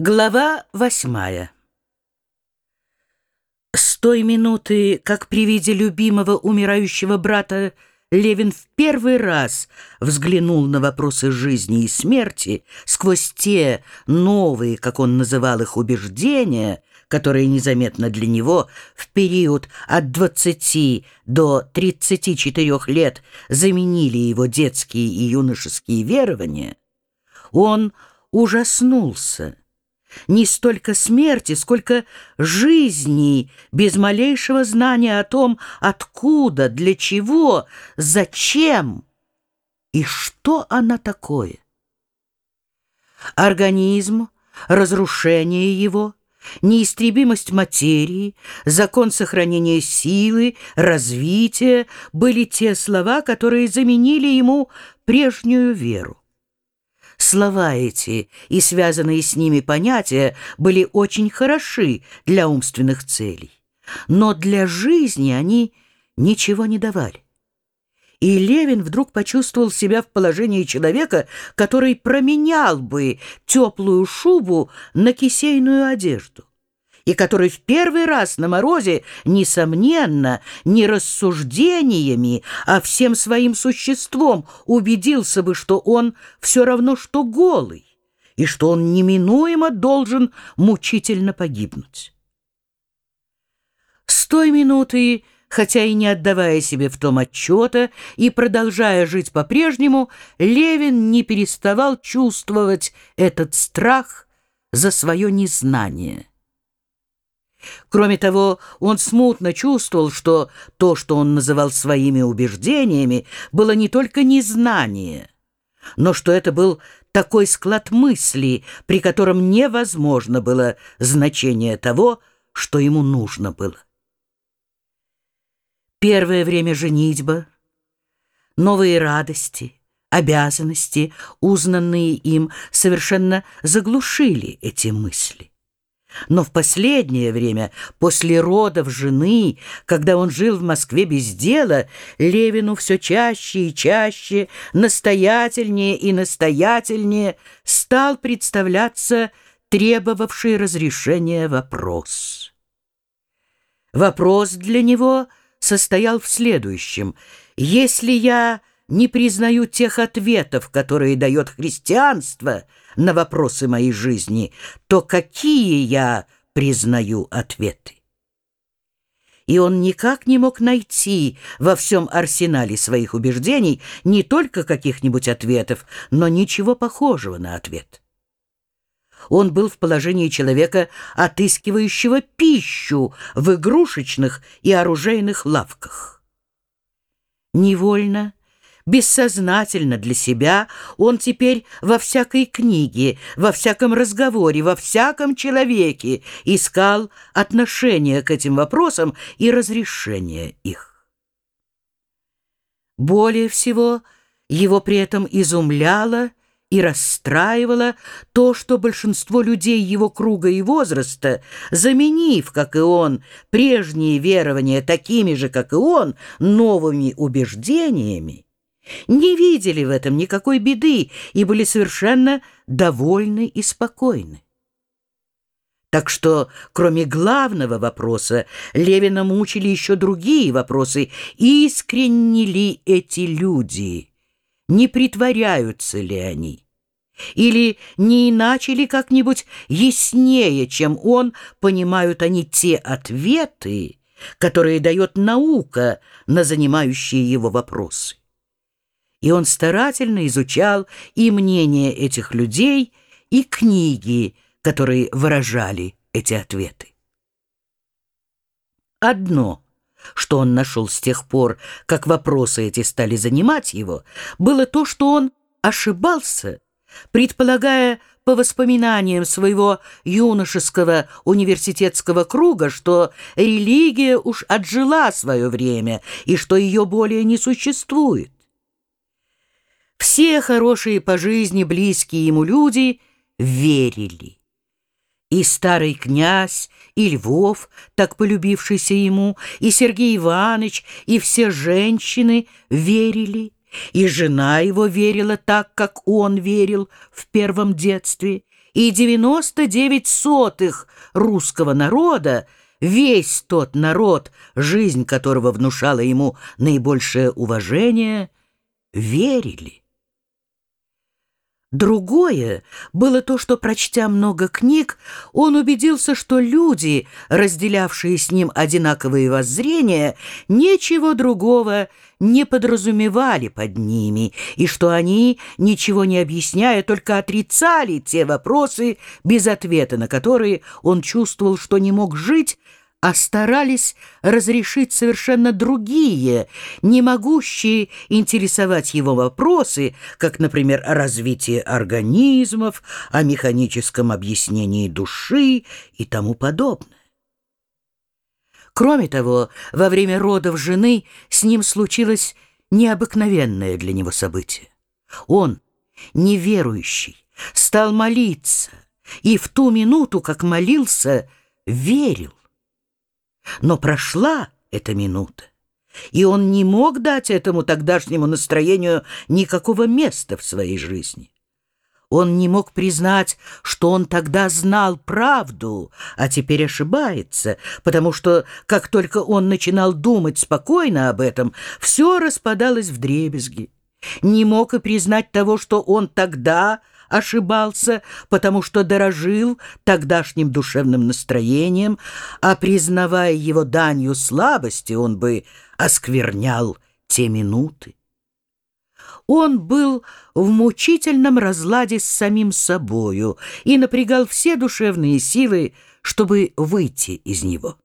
Глава восьмая. С той минуты, как при виде любимого умирающего брата Левин в первый раз взглянул на вопросы жизни и смерти сквозь те новые, как он называл их, убеждения, которые незаметно для него в период от 20 до 34 лет заменили его детские и юношеские верования, он ужаснулся не столько смерти, сколько жизни, без малейшего знания о том, откуда, для чего, зачем и что она такое. Организм, разрушение его, неистребимость материи, закон сохранения силы, развития были те слова, которые заменили ему прежнюю веру. Слова эти и связанные с ними понятия были очень хороши для умственных целей, но для жизни они ничего не давали. И Левин вдруг почувствовал себя в положении человека, который променял бы теплую шубу на кисейную одежду и который в первый раз на морозе, несомненно, не рассуждениями, а всем своим существом убедился бы, что он все равно, что голый, и что он неминуемо должен мучительно погибнуть. С той минуты, хотя и не отдавая себе в том отчета и продолжая жить по-прежнему, Левин не переставал чувствовать этот страх за свое незнание. Кроме того, он смутно чувствовал, что то, что он называл своими убеждениями, было не только незнание, но что это был такой склад мыслей, при котором невозможно было значение того, что ему нужно было. Первое время женитьба, новые радости, обязанности, узнанные им, совершенно заглушили эти мысли. Но в последнее время, после родов жены, когда он жил в Москве без дела, Левину все чаще и чаще, настоятельнее и настоятельнее стал представляться требовавший разрешения вопрос. Вопрос для него состоял в следующем. «Если я не признаю тех ответов, которые дает христианство на вопросы моей жизни, то какие я признаю ответы? И он никак не мог найти во всем арсенале своих убеждений не только каких-нибудь ответов, но ничего похожего на ответ. Он был в положении человека, отыскивающего пищу в игрушечных и оружейных лавках. Невольно Бессознательно для себя он теперь во всякой книге, во всяком разговоре, во всяком человеке искал отношение к этим вопросам и разрешение их. Более всего его при этом изумляло и расстраивало то, что большинство людей его круга и возраста, заменив, как и он, прежние верования такими же, как и он, новыми убеждениями, не видели в этом никакой беды и были совершенно довольны и спокойны. Так что, кроме главного вопроса, Левина мучили еще другие вопросы. Искренни ли эти люди? Не притворяются ли они? Или не иначе ли как-нибудь яснее, чем он, понимают они те ответы, которые дает наука на занимающие его вопросы? И он старательно изучал и мнение этих людей, и книги, которые выражали эти ответы. Одно, что он нашел с тех пор, как вопросы эти стали занимать его, было то, что он ошибался, предполагая по воспоминаниям своего юношеского университетского круга, что религия уж отжила свое время и что ее более не существует. Все хорошие по жизни близкие ему люди верили. И старый князь, и Львов, так полюбившийся ему, и Сергей Иванович, и все женщины верили, и жена его верила так, как он верил в первом детстве, и 99 сотых русского народа, весь тот народ, жизнь которого внушала ему наибольшее уважение, верили. Другое было то, что, прочтя много книг, он убедился, что люди, разделявшие с ним одинаковые воззрения, ничего другого не подразумевали под ними, и что они, ничего не объясняя, только отрицали те вопросы, без ответа на которые он чувствовал, что не мог жить, а старались разрешить совершенно другие, не могущие интересовать его вопросы, как, например, о развитии организмов, о механическом объяснении души и тому подобное. Кроме того, во время родов жены с ним случилось необыкновенное для него событие. Он, неверующий, стал молиться, и в ту минуту, как молился, верил. Но прошла эта минута, и он не мог дать этому тогдашнему настроению никакого места в своей жизни. Он не мог признать, что он тогда знал правду, а теперь ошибается, потому что, как только он начинал думать спокойно об этом, все распадалось в дребезги. Не мог и признать того, что он тогда ошибался, потому что дорожил тогдашним душевным настроением, а признавая его данью слабости, он бы осквернял те минуты. Он был в мучительном разладе с самим собою и напрягал все душевные силы, чтобы выйти из него.